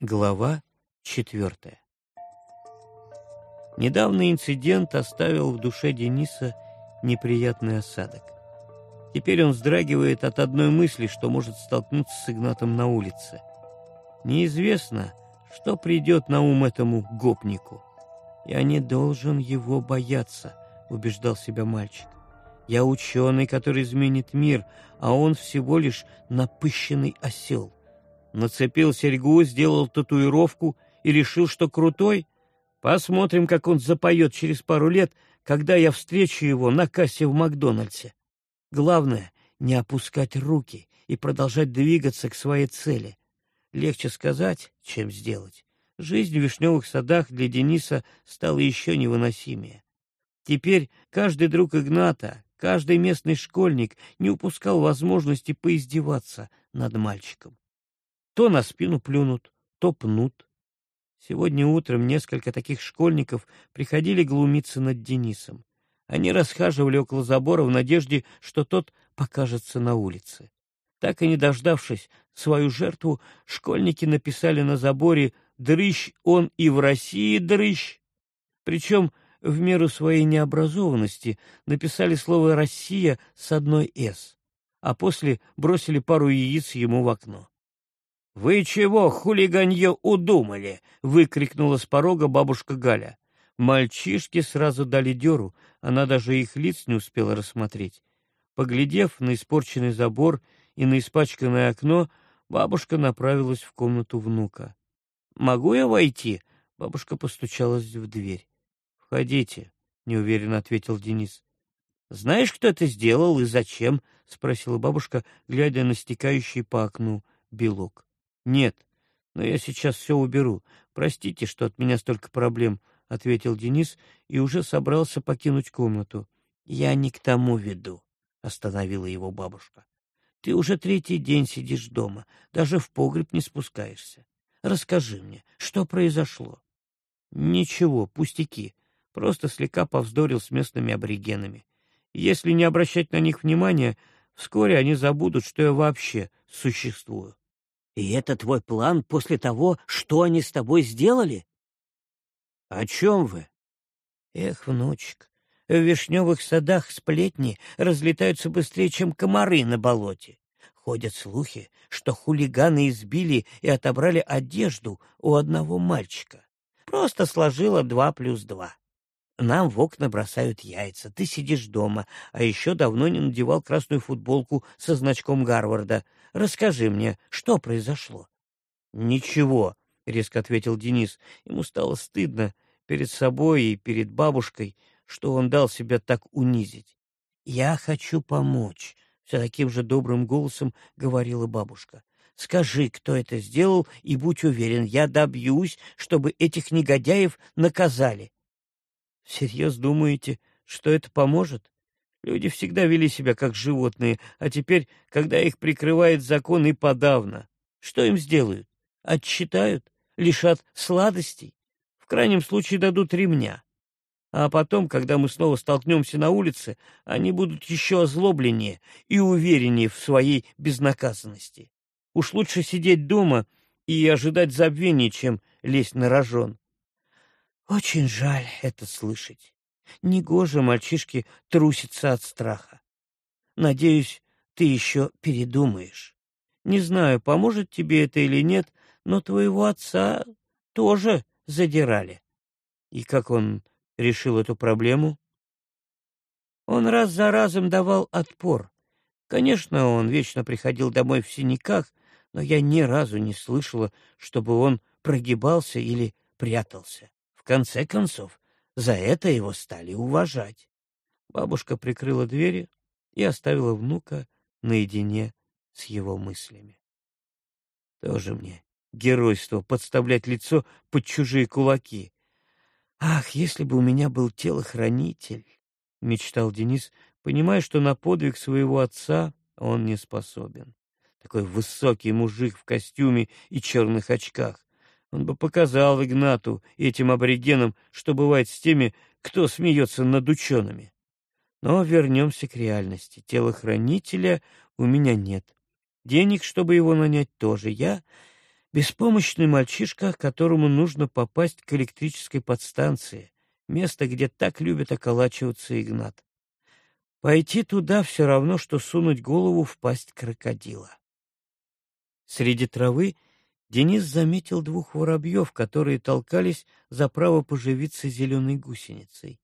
Глава четвертая Недавний инцидент оставил в душе Дениса неприятный осадок. Теперь он вздрагивает от одной мысли, что может столкнуться с Игнатом на улице. Неизвестно, что придет на ум этому гопнику. «Я не должен его бояться», — убеждал себя мальчик. «Я ученый, который изменит мир, а он всего лишь напыщенный осел. Нацепил серьгу, сделал татуировку и решил, что крутой. Посмотрим, как он запоет через пару лет, когда я встречу его на кассе в Макдональдсе. Главное — не опускать руки и продолжать двигаться к своей цели. Легче сказать, чем сделать. Жизнь в вишневых садах для Дениса стала еще невыносимее. Теперь каждый друг Игната, каждый местный школьник не упускал возможности поиздеваться над мальчиком. То на спину плюнут, то пнут. Сегодня утром несколько таких школьников приходили глумиться над Денисом. Они расхаживали около забора в надежде, что тот покажется на улице. Так и не дождавшись свою жертву, школьники написали на заборе «Дрыщ он и в России дрыщ». Причем в меру своей необразованности написали слово «Россия» с одной «с», а после бросили пару яиц ему в окно. «Вы чего, хулиганье, удумали?» — выкрикнула с порога бабушка Галя. Мальчишки сразу дали дёру, она даже их лиц не успела рассмотреть. Поглядев на испорченный забор и на испачканное окно, бабушка направилась в комнату внука. «Могу я войти?» — бабушка постучалась в дверь. «Входите», — неуверенно ответил Денис. «Знаешь, кто это сделал и зачем?» — спросила бабушка, глядя на стекающий по окну белок. «Нет, но я сейчас все уберу. Простите, что от меня столько проблем», — ответил Денис и уже собрался покинуть комнату. «Я не к тому веду», — остановила его бабушка. «Ты уже третий день сидишь дома, даже в погреб не спускаешься. Расскажи мне, что произошло?» «Ничего, пустяки. Просто слегка повздорил с местными аборигенами. Если не обращать на них внимания, вскоре они забудут, что я вообще существую. И это твой план после того, что они с тобой сделали? — О чем вы? — Эх, внучек, в вишневых садах сплетни разлетаются быстрее, чем комары на болоте. Ходят слухи, что хулиганы избили и отобрали одежду у одного мальчика. Просто сложила два плюс два. Нам в окна бросают яйца, ты сидишь дома, а еще давно не надевал красную футболку со значком Гарварда. Расскажи мне, что произошло? — Ничего, — резко ответил Денис. Ему стало стыдно перед собой и перед бабушкой, что он дал себя так унизить. — Я хочу помочь, — все таким же добрым голосом говорила бабушка. — Скажи, кто это сделал, и будь уверен, я добьюсь, чтобы этих негодяев наказали. Всерьез думаете, что это поможет? Люди всегда вели себя как животные, а теперь, когда их прикрывает закон и подавно, что им сделают? Отчитают? Лишат сладостей? В крайнем случае дадут ремня. А потом, когда мы снова столкнемся на улице, они будут еще озлобленнее и увереннее в своей безнаказанности. Уж лучше сидеть дома и ожидать забвения, чем лезть на рожон. Очень жаль это слышать. Негоже мальчишке труситься от страха. Надеюсь, ты еще передумаешь. Не знаю, поможет тебе это или нет, но твоего отца тоже задирали. И как он решил эту проблему? Он раз за разом давал отпор. Конечно, он вечно приходил домой в синяках, но я ни разу не слышала, чтобы он прогибался или прятался конце концов, за это его стали уважать. Бабушка прикрыла двери и оставила внука наедине с его мыслями. Тоже мне геройство подставлять лицо под чужие кулаки. Ах, если бы у меня был телохранитель, мечтал Денис, понимая, что на подвиг своего отца он не способен. Такой высокий мужик в костюме и черных очках. Он бы показал Игнату и этим аборигенам, что бывает с теми, кто смеется над учеными. Но вернемся к реальности. Телохранителя у меня нет. Денег, чтобы его нанять, тоже. Я Беспомощный мальчишка, которому нужно попасть к электрической подстанции, место, где так любит околачиваться Игнат. Пойти туда все равно, что сунуть голову в пасть крокодила. Среди травы Денис заметил двух воробьев, которые толкались за право поживиться зеленой гусеницей.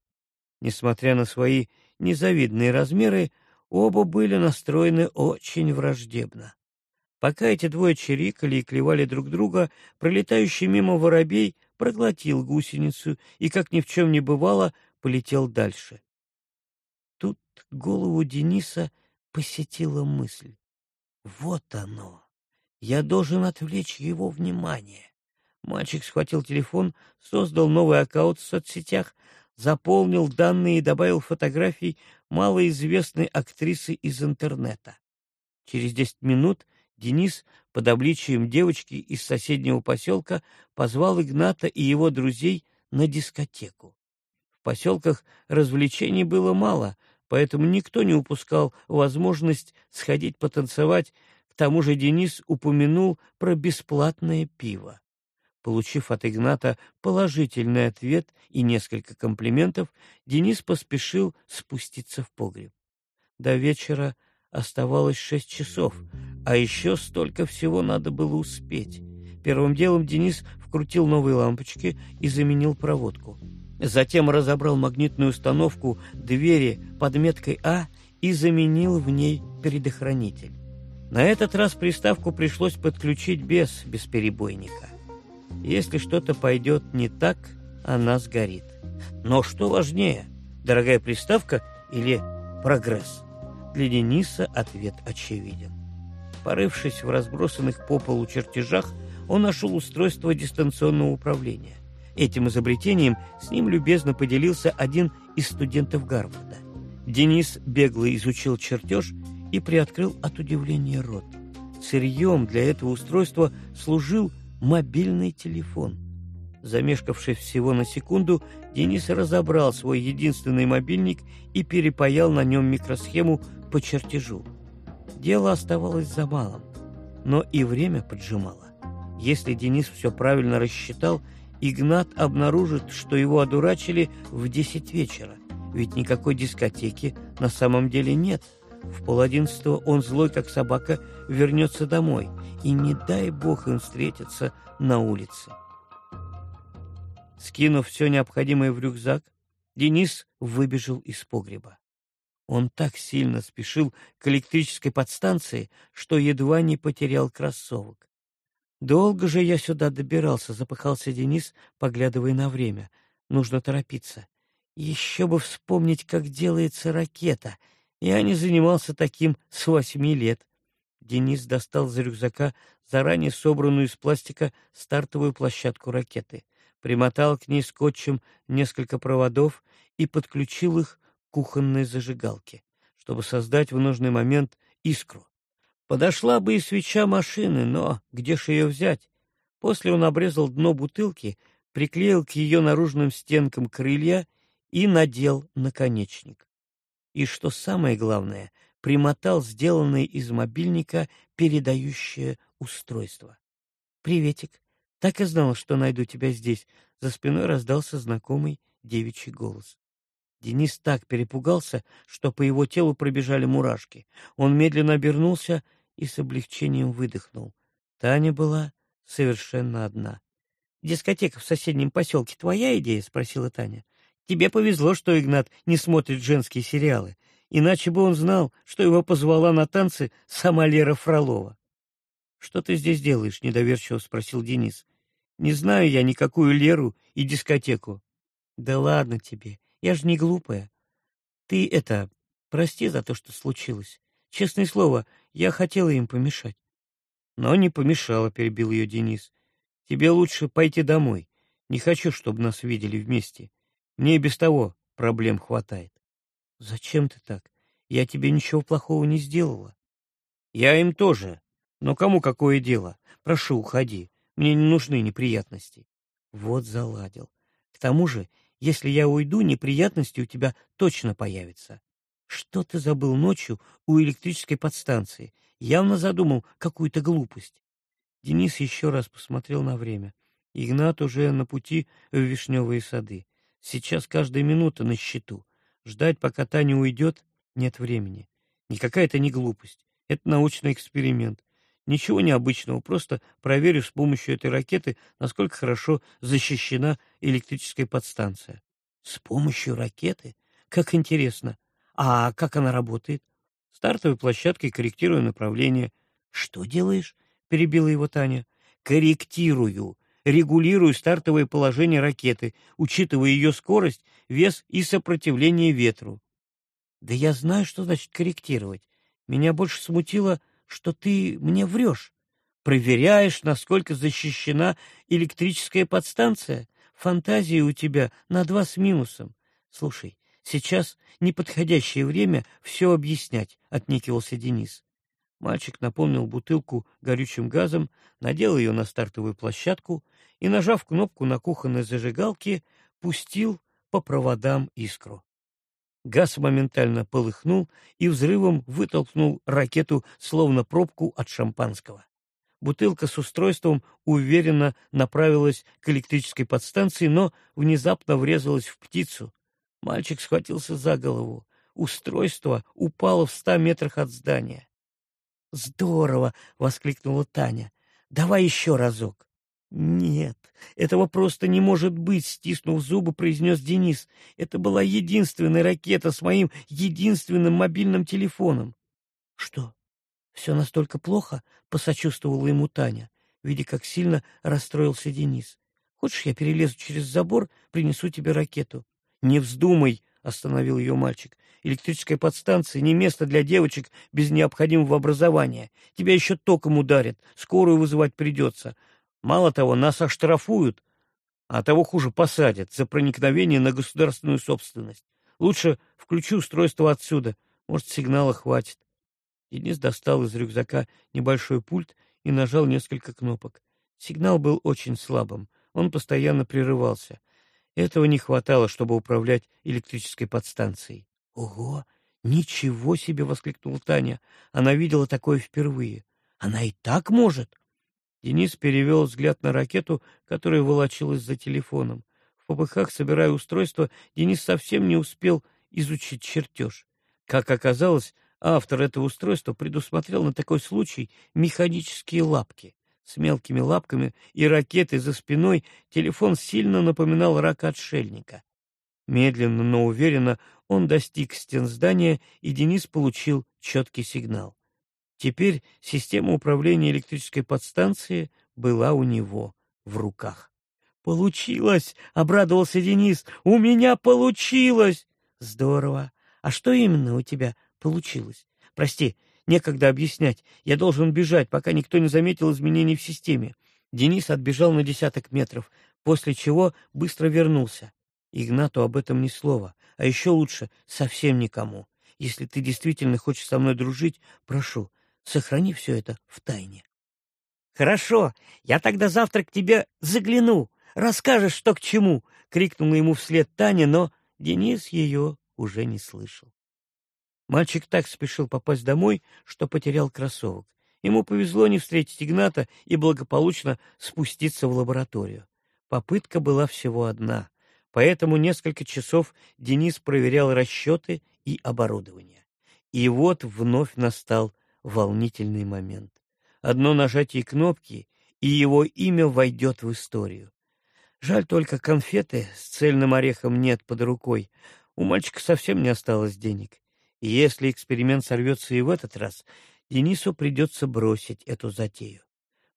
Несмотря на свои незавидные размеры, оба были настроены очень враждебно. Пока эти двое чирикали и клевали друг друга, пролетающий мимо воробей проглотил гусеницу и, как ни в чем не бывало, полетел дальше. Тут голову Дениса посетила мысль. Вот оно! Я должен отвлечь его внимание. Мальчик схватил телефон, создал новый аккаунт в соцсетях, заполнил данные и добавил фотографий малоизвестной актрисы из интернета. Через десять минут Денис под обличием девочки из соседнего поселка позвал Игната и его друзей на дискотеку. В поселках развлечений было мало, поэтому никто не упускал возможность сходить потанцевать. Тому же Денис упомянул про бесплатное пиво. Получив от Игната положительный ответ и несколько комплиментов, Денис поспешил спуститься в погреб. До вечера оставалось шесть часов, а еще столько всего надо было успеть. Первым делом Денис вкрутил новые лампочки и заменил проводку. Затем разобрал магнитную установку двери под меткой А и заменил в ней предохранитель. На этот раз приставку пришлось подключить без бесперебойника. Если что-то пойдет не так, она сгорит. Но что важнее, дорогая приставка или прогресс? Для Дениса ответ очевиден. Порывшись в разбросанных по полу чертежах, он нашел устройство дистанционного управления. Этим изобретением с ним любезно поделился один из студентов Гарварда. Денис бегло изучил чертеж и приоткрыл от удивления рот. Сырьем для этого устройства служил мобильный телефон. Замешкавшись всего на секунду, Денис разобрал свой единственный мобильник и перепаял на нем микросхему по чертежу. Дело оставалось за малым, но и время поджимало. Если Денис все правильно рассчитал, Игнат обнаружит, что его одурачили в десять вечера, ведь никакой дискотеки на самом деле нет. В полодиннадцатого он злой, как собака, вернется домой, и не дай бог им встретиться на улице. Скинув все необходимое в рюкзак, Денис выбежал из погреба. Он так сильно спешил к электрической подстанции, что едва не потерял кроссовок. «Долго же я сюда добирался», — запыхался Денис, поглядывая на время. «Нужно торопиться. Еще бы вспомнить, как делается ракета. Я не занимался таким с восьми лет». Денис достал из рюкзака заранее собранную из пластика стартовую площадку ракеты, примотал к ней скотчем несколько проводов и подключил их кухонной зажигалки, чтобы создать в нужный момент искру. Подошла бы и свеча машины, но где ж ее взять? После он обрезал дно бутылки, приклеил к ее наружным стенкам крылья и надел наконечник. И что самое главное, примотал сделанное из мобильника передающее устройство. «Приветик. Так и знал, что найду тебя здесь». За спиной раздался знакомый девичий голос. Денис так перепугался, что по его телу пробежали мурашки. Он медленно обернулся и с облегчением выдохнул. Таня была совершенно одна. «Дискотека в соседнем поселке твоя идея?» — спросила Таня. «Тебе повезло, что Игнат не смотрит женские сериалы, иначе бы он знал, что его позвала на танцы сама Лера Фролова». «Что ты здесь делаешь?» — недоверчиво спросил Денис. «Не знаю я никакую Леру и дискотеку». «Да ладно тебе. Я же не глупая. Ты это, прости за то, что случилось. Честное слово, я хотела им помешать. Но не помешала, перебил ее Денис. Тебе лучше пойти домой. Не хочу, чтобы нас видели вместе. Мне и без того проблем хватает. Зачем ты так? Я тебе ничего плохого не сделала. Я им тоже. Но кому какое дело? Прошу, уходи. Мне не нужны неприятности. Вот заладил. К тому же если я уйду, неприятности у тебя точно появятся. Что ты забыл ночью у электрической подстанции? Явно задумал какую-то глупость. Денис еще раз посмотрел на время. Игнат уже на пути в Вишневые сады. Сейчас каждая минута на счету. Ждать, пока Таня уйдет, нет времени. Никакая это не глупость. Это научный эксперимент. Ничего необычного, просто проверю с помощью этой ракеты, насколько хорошо защищена электрическая подстанция. С помощью ракеты? Как интересно. А как она работает? Стартовой площадкой корректирую направление. Что делаешь? Перебила его Таня. Корректирую. Регулирую стартовое положение ракеты, учитывая ее скорость, вес и сопротивление ветру. Да я знаю, что значит корректировать. Меня больше смутило, что ты мне врешь. Проверяешь, насколько защищена электрическая подстанция. Фантазия у тебя на два с минусом. Слушай, сейчас неподходящее время все объяснять, — отнекивался Денис. Мальчик наполнил бутылку горючим газом, надел ее на стартовую площадку и, нажав кнопку на кухонной зажигалке, пустил по проводам искру. Газ моментально полыхнул и взрывом вытолкнул ракету, словно пробку от шампанского. Бутылка с устройством уверенно направилась к электрической подстанции, но внезапно врезалась в птицу. Мальчик схватился за голову. Устройство упало в ста метрах от здания. «Здорово!» — воскликнула Таня. «Давай еще разок». «Нет, этого просто не может быть», — стиснув зубы, произнес Денис. «Это была единственная ракета с моим единственным мобильным телефоном». «Что, все настолько плохо?» — посочувствовала ему Таня, видя, как сильно расстроился Денис. «Хочешь, я перелезу через забор, принесу тебе ракету?» «Не вздумай!» — остановил ее мальчик. «Электрическая подстанция — не место для девочек без необходимого образования. Тебя еще током ударят, скорую вызывать придется. Мало того, нас оштрафуют, а того хуже посадят за проникновение на государственную собственность. Лучше включи устройство отсюда, может, сигнала хватит. Денис достал из рюкзака небольшой пульт и нажал несколько кнопок. Сигнал был очень слабым, он постоянно прерывался. Этого не хватало, чтобы управлять электрической подстанцией. — Ого! Ничего себе! — воскликнула Таня. Она видела такое впервые. Она и так может! Денис перевел взгляд на ракету, которая волочилась за телефоном. В попыхах, собирая устройство, Денис совсем не успел изучить чертеж. Как оказалось, автор этого устройства предусмотрел на такой случай механические лапки. С мелкими лапками и ракетой за спиной телефон сильно напоминал рак отшельника. Медленно, но уверенно он достиг стен здания, и Денис получил четкий сигнал. Теперь система управления электрической подстанцией была у него в руках. «Получилось!» — обрадовался Денис. «У меня получилось!» «Здорово! А что именно у тебя получилось? Прости, некогда объяснять. Я должен бежать, пока никто не заметил изменений в системе». Денис отбежал на десяток метров, после чего быстро вернулся. Игнату об этом ни слова, а еще лучше совсем никому. Если ты действительно хочешь со мной дружить, прошу, Сохрани все это в тайне. Хорошо, я тогда завтра к тебе загляну, расскажешь, что к чему, крикнула ему вслед Таня, но Денис ее уже не слышал. Мальчик так спешил попасть домой, что потерял кроссовок. Ему повезло не встретить Игната и благополучно спуститься в лабораторию. Попытка была всего одна, поэтому несколько часов Денис проверял расчеты и оборудование. И вот вновь настал волнительный момент. Одно нажатие кнопки, и его имя войдет в историю. Жаль только конфеты с цельным орехом нет под рукой. У мальчика совсем не осталось денег. И если эксперимент сорвется и в этот раз, Денису придется бросить эту затею.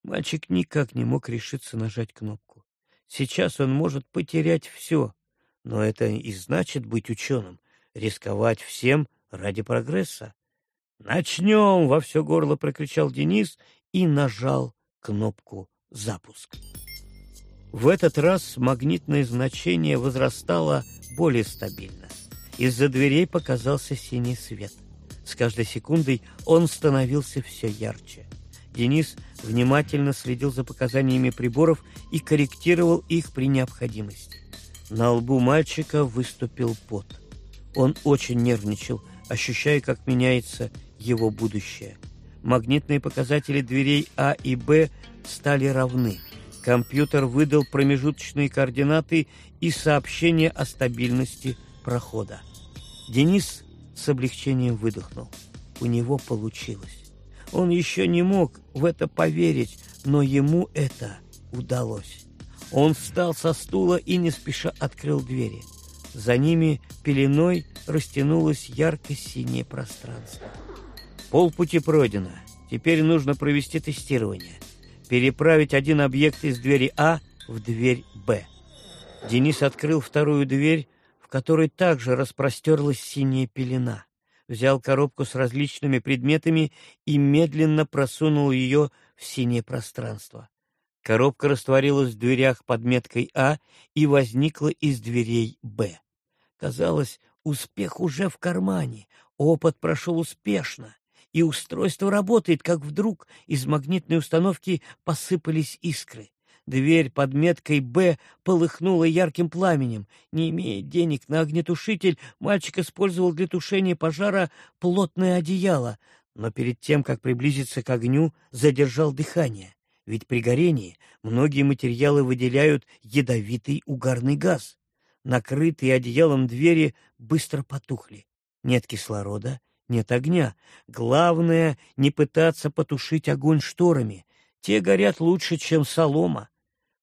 Мальчик никак не мог решиться нажать кнопку. Сейчас он может потерять все, но это и значит быть ученым, рисковать всем ради прогресса. «Начнем!» — во все горло прокричал Денис и нажал кнопку «Запуск». В этот раз магнитное значение возрастало более стабильно. Из-за дверей показался синий свет. С каждой секундой он становился все ярче. Денис внимательно следил за показаниями приборов и корректировал их при необходимости. На лбу мальчика выступил пот. Он очень нервничал, ощущая, как меняется его будущее. Магнитные показатели дверей А и Б стали равны. Компьютер выдал промежуточные координаты и сообщение о стабильности прохода. Денис с облегчением выдохнул. У него получилось. Он еще не мог в это поверить, но ему это удалось. Он встал со стула и не спеша открыл двери. За ними пеленой растянулось ярко-синее пространство. Полпути пройдено. Теперь нужно провести тестирование. Переправить один объект из двери А в дверь Б. Денис открыл вторую дверь, в которой также распростерлась синяя пелена. Взял коробку с различными предметами и медленно просунул ее в синее пространство. Коробка растворилась в дверях под меткой А и возникла из дверей Б. Казалось, успех уже в кармане, опыт прошел успешно, и устройство работает, как вдруг из магнитной установки посыпались искры. Дверь под меткой «Б» полыхнула ярким пламенем. Не имея денег на огнетушитель, мальчик использовал для тушения пожара плотное одеяло, но перед тем, как приблизиться к огню, задержал дыхание. Ведь при горении многие материалы выделяют ядовитый угарный газ. Накрытые одеялом двери быстро потухли. Нет кислорода, нет огня. Главное — не пытаться потушить огонь шторами. Те горят лучше, чем солома.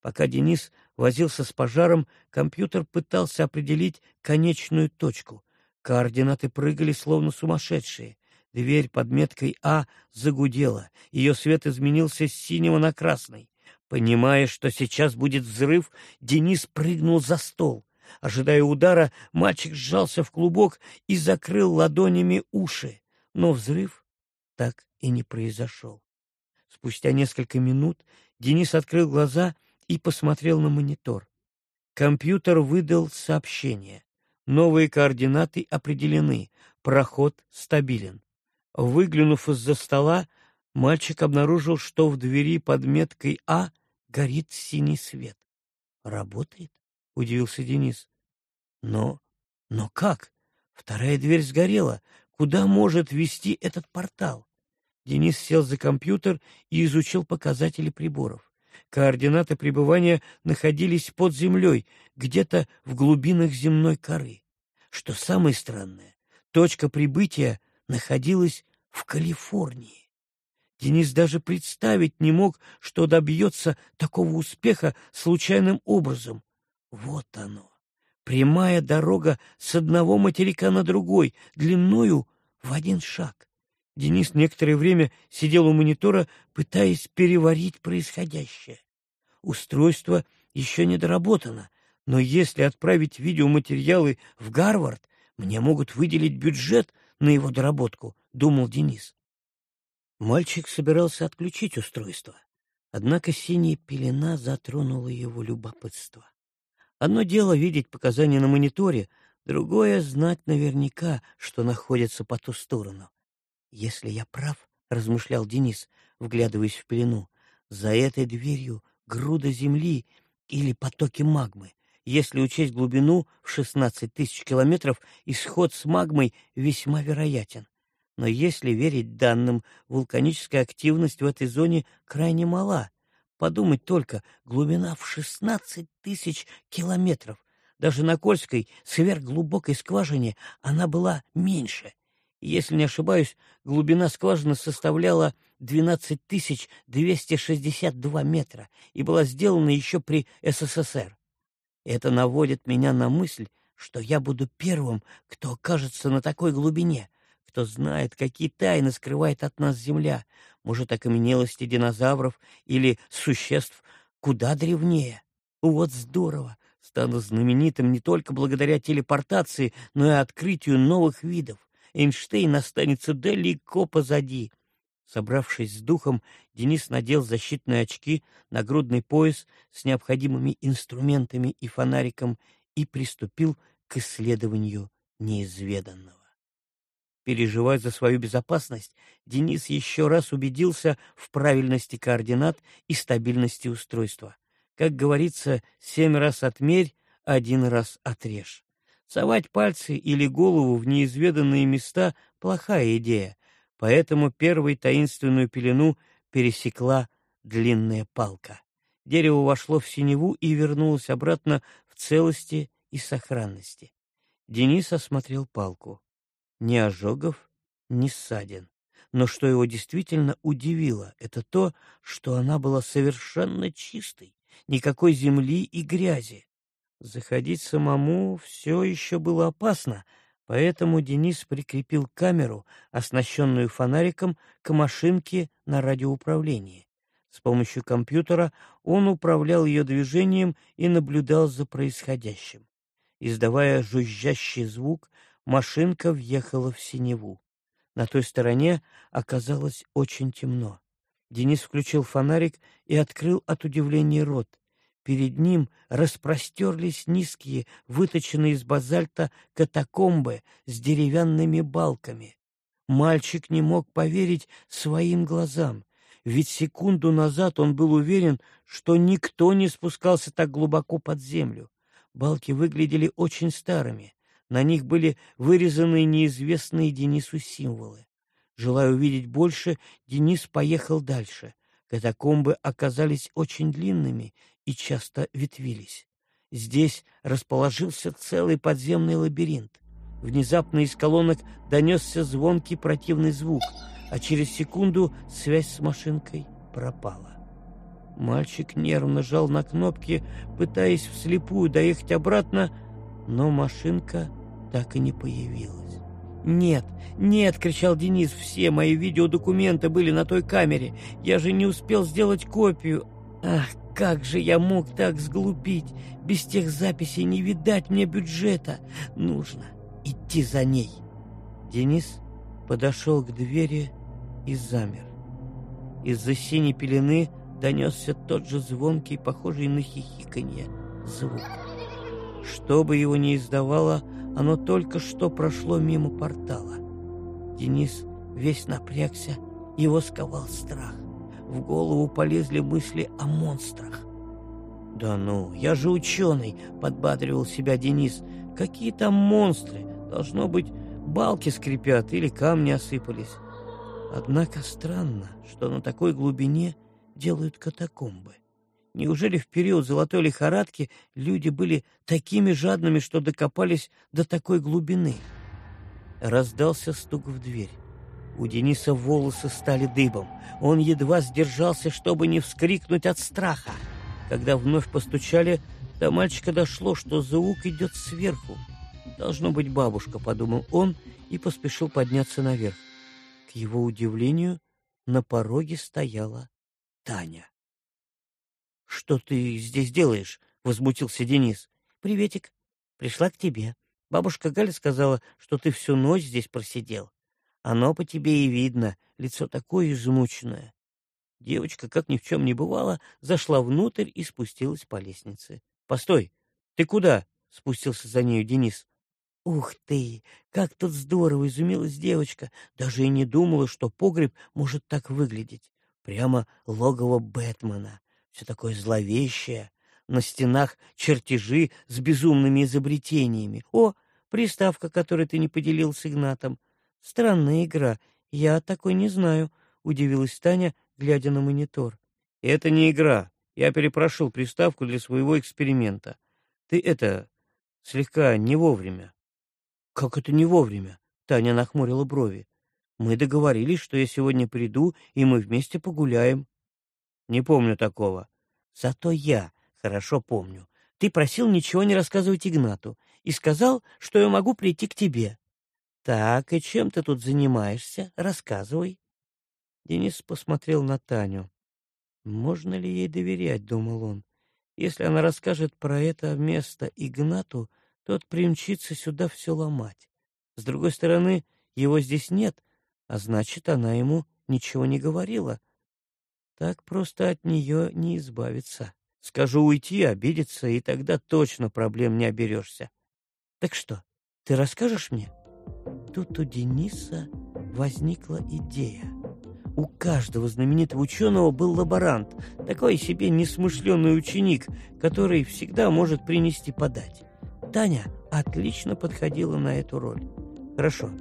Пока Денис возился с пожаром, компьютер пытался определить конечную точку. Координаты прыгали, словно сумасшедшие. Дверь под меткой А загудела. Ее свет изменился с синего на красный. Понимая, что сейчас будет взрыв, Денис прыгнул за стол. Ожидая удара, мальчик сжался в клубок и закрыл ладонями уши. Но взрыв так и не произошел. Спустя несколько минут Денис открыл глаза и посмотрел на монитор. Компьютер выдал сообщение. Новые координаты определены. Проход стабилен. Выглянув из-за стола, мальчик обнаружил, что в двери под меткой А горит синий свет. «Работает?» — удивился Денис. «Но... но как? Вторая дверь сгорела. Куда может вести этот портал?» Денис сел за компьютер и изучил показатели приборов. Координаты пребывания находились под землей, где-то в глубинах земной коры. Что самое странное, точка прибытия находилась в Калифорнии. Денис даже представить не мог, что добьется такого успеха случайным образом. Вот оно. Прямая дорога с одного материка на другой, длиною в один шаг. Денис некоторое время сидел у монитора, пытаясь переварить происходящее. Устройство еще не доработано, но если отправить видеоматериалы в Гарвард, мне могут выделить бюджет на его доработку, — думал Денис. Мальчик собирался отключить устройство, однако синяя пелена затронула его любопытство. Одно дело видеть показания на мониторе, другое — знать наверняка, что находится по ту сторону. «Если я прав», — размышлял Денис, вглядываясь в пелену, — «за этой дверью груда земли или потоки магмы. Если учесть глубину в 16 тысяч километров, исход с магмой весьма вероятен. Но если верить данным, вулканическая активность в этой зоне крайне мала. Подумать только, глубина в 16 тысяч километров. Даже на Кольской сверхглубокой скважине она была меньше. Если не ошибаюсь, глубина скважины составляла 12 262 метра и была сделана еще при СССР. Это наводит меня на мысль, что я буду первым, кто окажется на такой глубине, кто знает, какие тайны скрывает от нас Земля, может, окаменелости динозавров или существ куда древнее. Вот здорово! Стану знаменитым не только благодаря телепортации, но и открытию новых видов. Эйнштейн останется далеко позади. Собравшись с духом, Денис надел защитные очки, нагрудный пояс с необходимыми инструментами и фонариком и приступил к исследованию неизведанного. Переживая за свою безопасность, Денис еще раз убедился в правильности координат и стабильности устройства. Как говорится, семь раз отмерь, один раз отрежь. Совать пальцы или голову в неизведанные места — плохая идея, поэтому первой таинственную пелену пересекла длинная палка. Дерево вошло в синеву и вернулось обратно в целости и сохранности. Денис осмотрел палку. Ни ожогов, ни ссадин. Но что его действительно удивило, это то, что она была совершенно чистой, никакой земли и грязи. Заходить самому все еще было опасно, поэтому Денис прикрепил камеру, оснащенную фонариком, к машинке на радиоуправлении. С помощью компьютера он управлял ее движением и наблюдал за происходящим. Издавая жужжащий звук, машинка въехала в синеву. На той стороне оказалось очень темно. Денис включил фонарик и открыл от удивления рот. Перед ним распростерлись низкие, выточенные из базальта катакомбы с деревянными балками. Мальчик не мог поверить своим глазам, ведь секунду назад он был уверен, что никто не спускался так глубоко под землю. Балки выглядели очень старыми, на них были вырезаны неизвестные Денису символы. Желая увидеть больше, Денис поехал дальше. Катакомбы оказались очень длинными и часто ветвились. Здесь расположился целый подземный лабиринт. Внезапно из колонок донесся звонкий противный звук, а через секунду связь с машинкой пропала. Мальчик нервно жал на кнопки, пытаясь вслепую доехать обратно, но машинка так и не появилась. «Нет, нет!» — кричал Денис. «Все мои видеодокументы были на той камере. Я же не успел сделать копию. Ах, как же я мог так сглупить? Без тех записей не видать мне бюджета. Нужно идти за ней. Денис подошел к двери и замер. Из-за синей пелены донесся тот же звонкий, похожий на хихиканье, звук. Что бы его ни издавало, оно только что прошло мимо портала. Денис весь напрягся, его сковал страх. В голову полезли мысли о монстрах. «Да ну, я же ученый!» — подбадривал себя Денис. «Какие там монстры? Должно быть, балки скрипят или камни осыпались». Однако странно, что на такой глубине делают катакомбы. Неужели в период золотой лихорадки люди были такими жадными, что докопались до такой глубины? Раздался стук в дверь. У Дениса волосы стали дыбом. Он едва сдержался, чтобы не вскрикнуть от страха. Когда вновь постучали, до мальчика дошло, что звук идет сверху. «Должно быть бабушка», — подумал он и поспешил подняться наверх. К его удивлению, на пороге стояла Таня. «Что ты здесь делаешь?» — возмутился Денис. «Приветик. Пришла к тебе. Бабушка Галя сказала, что ты всю ночь здесь просидел. Оно по тебе и видно, лицо такое измученное. Девочка, как ни в чем не бывало, зашла внутрь и спустилась по лестнице. — Постой, ты куда? — спустился за нею Денис. — Ух ты, как тут здорово! — изумилась девочка. Даже и не думала, что погреб может так выглядеть. Прямо логово Бэтмена. Все такое зловещее. На стенах чертежи с безумными изобретениями. О, приставка, которой ты не поделил с Игнатом. Странная игра. Я такой не знаю, удивилась Таня, глядя на монитор. Это не игра. Я перепрошил приставку для своего эксперимента. Ты это слегка не вовремя. Как это не вовремя? Таня нахмурила брови. Мы договорились, что я сегодня приду, и мы вместе погуляем. Не помню такого. Зато я хорошо помню. Ты просил ничего не рассказывать Игнату и сказал, что я могу прийти к тебе. Так, и чем ты тут занимаешься? Рассказывай. Денис посмотрел на Таню. Можно ли ей доверять, думал он. Если она расскажет про это место Игнату, тот примчится сюда все ломать. С другой стороны, его здесь нет, а значит, она ему ничего не говорила. Так просто от нее не избавиться. Скажу уйти, обидеться, и тогда точно проблем не оберешься. Так что, ты расскажешь мне? — Тут у Дениса возникла идея. У каждого знаменитого ученого был лаборант, такой себе несмышленый ученик, который всегда может принести подать. Таня отлично подходила на эту роль. Хорошо,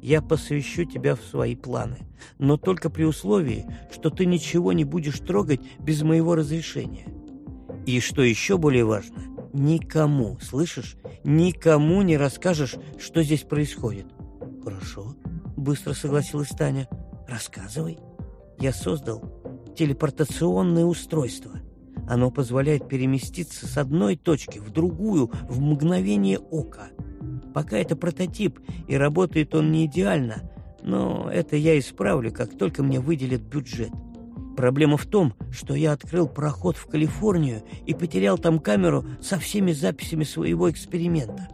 я посвящу тебя в свои планы, но только при условии, что ты ничего не будешь трогать без моего разрешения. И что еще более важно, никому, слышишь, никому не расскажешь, что здесь происходит. Хорошо, быстро согласилась Таня. Рассказывай. Я создал телепортационное устройство. Оно позволяет переместиться с одной точки в другую в мгновение ока. Пока это прототип, и работает он не идеально, но это я исправлю, как только мне выделят бюджет. Проблема в том, что я открыл проход в Калифорнию и потерял там камеру со всеми записями своего эксперимента.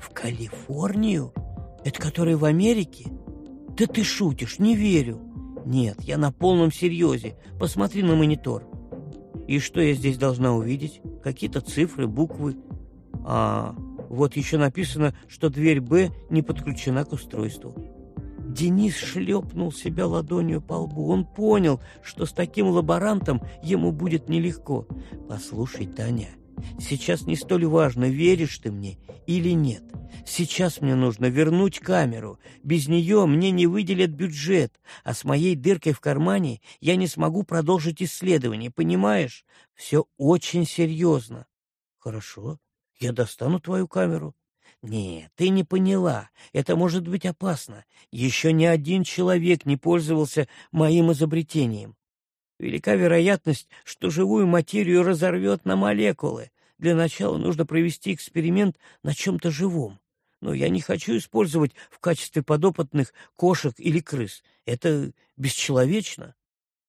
В Калифорнию? Это который в Америке? Да ты шутишь, не верю. Нет, я на полном серьезе. Посмотри на монитор. И что я здесь должна увидеть? Какие-то цифры, буквы. А, вот еще написано, что дверь «Б» не подключена к устройству. Денис шлепнул себя ладонью по лбу. Он понял, что с таким лаборантом ему будет нелегко. «Послушай, Таня, сейчас не столь важно, веришь ты мне или нет. Сейчас мне нужно вернуть камеру. Без нее мне не выделят бюджет, а с моей дыркой в кармане я не смогу продолжить исследование, понимаешь? Все очень серьезно». «Хорошо, я достану твою камеру». «Нет, ты не поняла. Это может быть опасно. Еще ни один человек не пользовался моим изобретением. Велика вероятность, что живую материю разорвет на молекулы. Для начала нужно провести эксперимент на чем-то живом. Но я не хочу использовать в качестве подопытных кошек или крыс. Это бесчеловечно».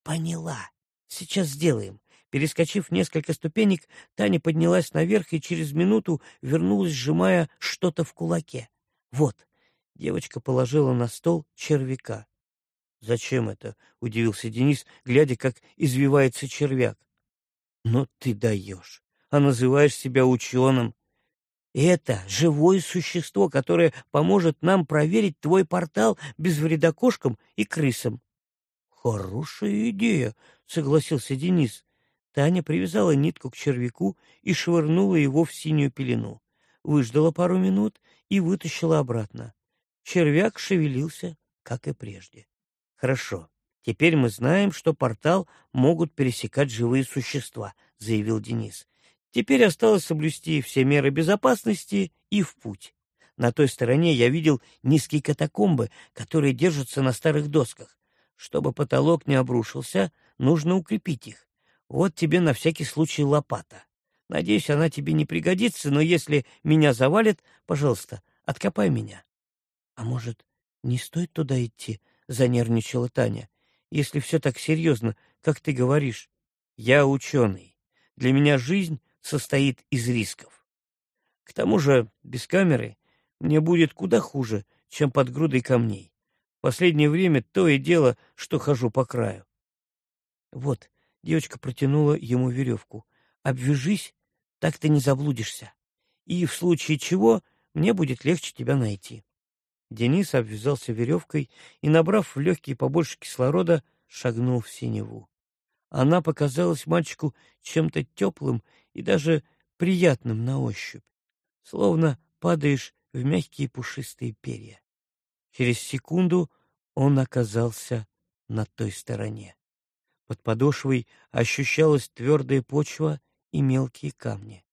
«Поняла. Сейчас сделаем. Перескочив несколько ступенек, Таня поднялась наверх и через минуту вернулась, сжимая что-то в кулаке. «Вот». Девочка положила на стол червяка. «Зачем это?» — удивился Денис, глядя, как извивается червяк. «Ну ты даешь! А называешь себя ученым!» «Это живое существо, которое поможет нам проверить твой портал без вреда кошкам и крысам». «Хорошая идея», — согласился Денис. Таня привязала нитку к червяку и швырнула его в синюю пелену. Выждала пару минут и вытащила обратно. Червяк шевелился, как и прежде. «Хорошо, теперь мы знаем, что портал могут пересекать живые существа», — заявил Денис. «Теперь осталось соблюсти все меры безопасности и в путь. На той стороне я видел низкие катакомбы, которые держатся на старых досках. Чтобы потолок не обрушился, нужно укрепить их. Вот тебе на всякий случай лопата. Надеюсь, она тебе не пригодится, но если меня завалит, пожалуйста, откопай меня. — А может, не стоит туда идти? — занервничала Таня. — Если все так серьезно, как ты говоришь. Я ученый. Для меня жизнь состоит из рисков. К тому же, без камеры мне будет куда хуже, чем под грудой камней. Последнее время то и дело, что хожу по краю. Вот, Девочка протянула ему веревку. «Обвяжись, так ты не заблудишься. И в случае чего мне будет легче тебя найти». Денис обвязался веревкой и, набрав в легкие побольше кислорода, шагнул в синеву. Она показалась мальчику чем-то теплым и даже приятным на ощупь, словно падаешь в мягкие пушистые перья. Через секунду он оказался на той стороне. Под подошвой ощущалась твердая почва и мелкие камни.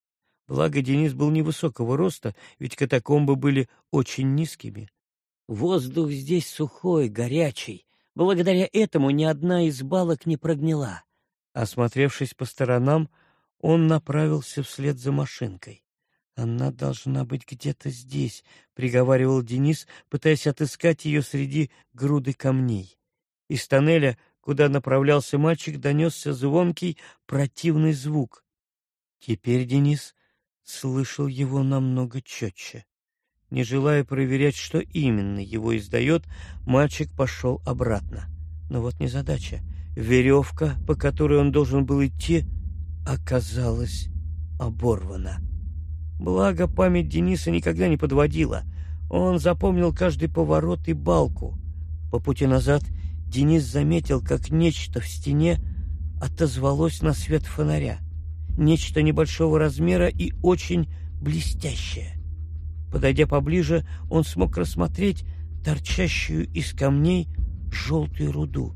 Благо Денис был невысокого роста, ведь катакомбы были очень низкими. Воздух здесь сухой, горячий. Благодаря этому ни одна из балок не прогнила. Осмотревшись по сторонам, он направился вслед за машинкой. «Она должна быть где-то здесь», — приговаривал Денис, пытаясь отыскать ее среди груды камней. Из тоннеля куда направлялся мальчик, донесся звонкий противный звук. Теперь Денис слышал его намного четче. Не желая проверять, что именно его издает, мальчик пошел обратно. Но вот незадача. Веревка, по которой он должен был идти, оказалась оборвана. Благо, память Дениса никогда не подводила. Он запомнил каждый поворот и балку. По пути назад Денис заметил, как нечто в стене отозвалось на свет фонаря. Нечто небольшого размера и очень блестящее. Подойдя поближе, он смог рассмотреть торчащую из камней желтую руду.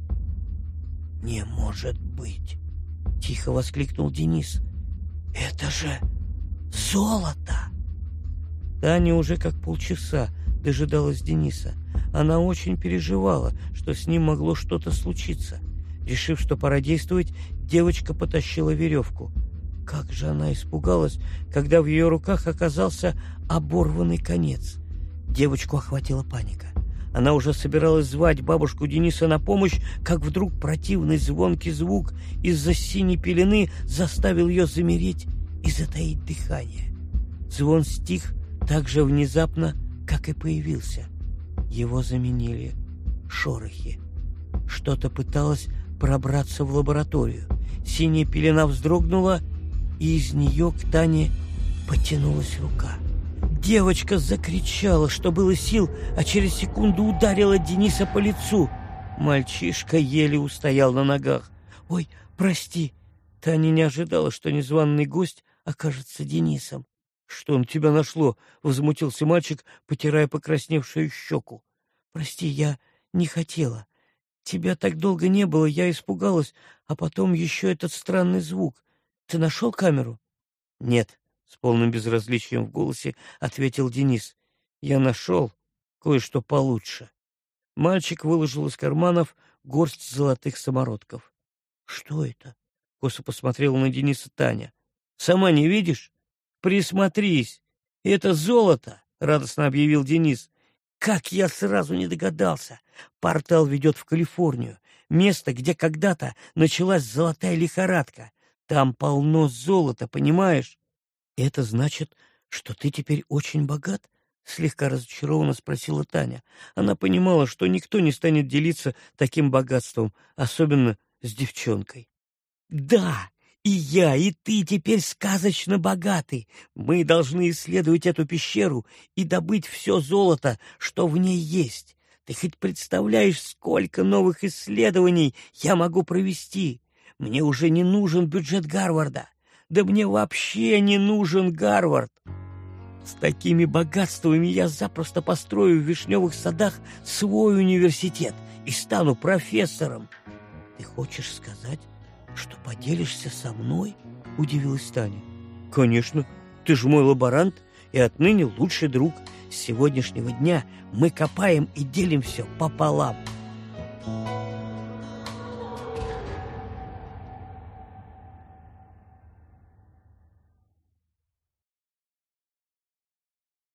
«Не может быть!» — тихо воскликнул Денис. «Это же золото!» Таня уже как полчаса дожидалась Дениса. Она очень переживала, что с ним могло что-то случиться. Решив, что пора действовать, девочка потащила веревку. Как же она испугалась, когда в ее руках оказался оборванный конец. Девочку охватила паника. Она уже собиралась звать бабушку Дениса на помощь, как вдруг противный звонкий звук из-за синей пелены заставил ее замереть и затаить дыхание. Звон стих так же внезапно, как и появился. Его заменили шорохи. Что-то пыталось пробраться в лабораторию. Синяя пелена вздрогнула, и из нее к Тане потянулась рука. Девочка закричала, что было сил, а через секунду ударила Дениса по лицу. Мальчишка еле устоял на ногах. «Ой, прости!» Таня не ожидала, что незваный гость окажется Денисом. «Что на тебя нашло?» — возмутился мальчик, потирая покрасневшую щеку. «Прости, я не хотела. Тебя так долго не было, я испугалась, а потом еще этот странный звук. Ты нашел камеру?» «Нет», — с полным безразличием в голосе ответил Денис. «Я нашел кое-что получше». Мальчик выложил из карманов горсть золотых самородков. «Что это?» — косо посмотрела на Дениса Таня. «Сама не видишь? Присмотрись! Это золото!» — радостно объявил Денис. «Как я сразу не догадался! Портал ведет в Калифорнию, место, где когда-то началась золотая лихорадка. Там полно золота, понимаешь? Это значит, что ты теперь очень богат? Слегка разочарованно спросила Таня. Она понимала, что никто не станет делиться таким богатством, особенно с девчонкой. Да, и я, и ты теперь сказочно богаты. Мы должны исследовать эту пещеру и добыть все золото, что в ней есть. Ты хоть представляешь, сколько новых исследований я могу провести? Мне уже не нужен бюджет Гарварда. Да мне вообще не нужен Гарвард. С такими богатствами я запросто построю в Вишневых садах свой университет и стану профессором. Ты хочешь сказать, что поделишься со мной? Удивилась Таня. Конечно, ты же мой лаборант и отныне лучший друг. С сегодняшнего дня мы копаем и делим все пополам.